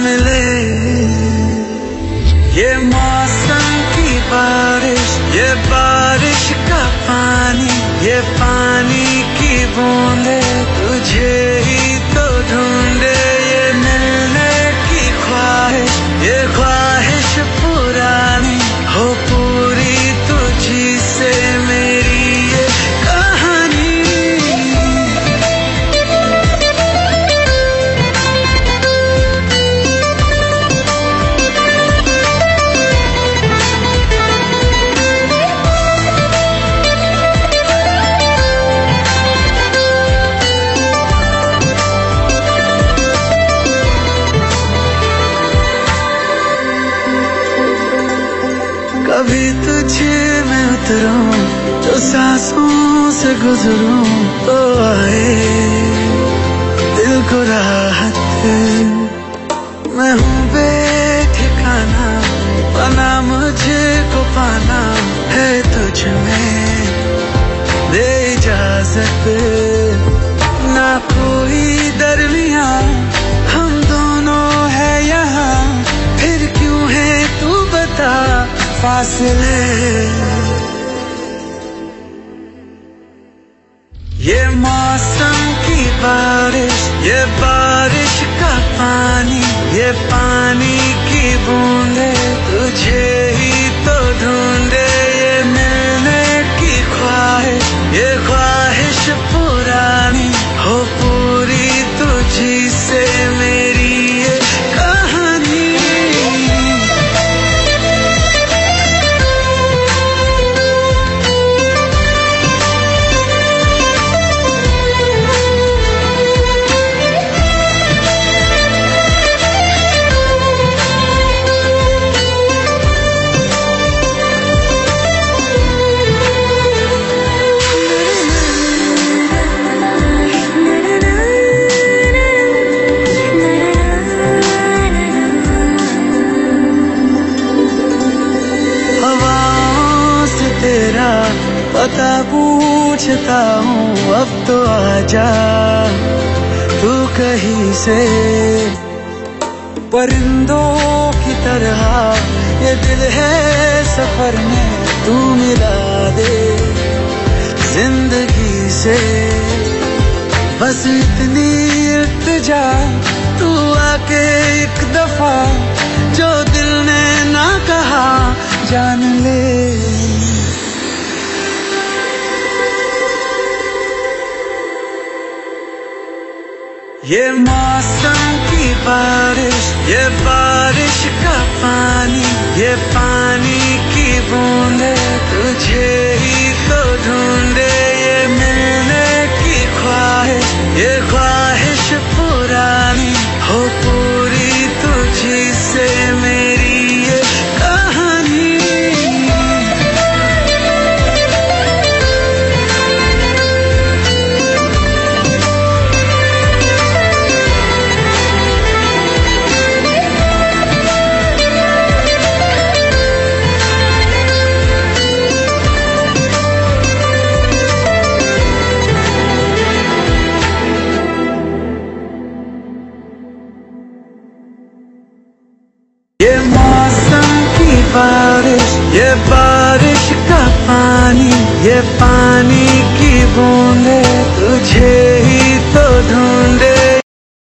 मिले ये मौसम की बारिश ये बारिश का पानी ये पानी की बूंदे तुझे। सांसों से गुजरूं तो आए। दिल को राहत मैं हूँ बेठिकाना, बना मुझे को पाना है तुझ में। दे इजाज़त ना कोई दरमिया, हम दोनों है यहाँ, फिर क्यों है तू बता? फासले ये मौसम की बारिश, ये बारिश का पानी, ये पानी की बूंदे, तुझे ही तो ढूंढे पता पूछता हूँ, अब तो आजा। तू कहीं से? परिंदों की तरह, ये दिल है सफ़र में, तू मिला दे ज़िंदगी से। बस इतनी इल्तिजा तू आके एक दफ़ा, जो ये मौसम की बारिश ये बारिश का पानी ये पानी ये बारिश का पानी ये पानी की बूंदे तुझे ही तो ढूंढे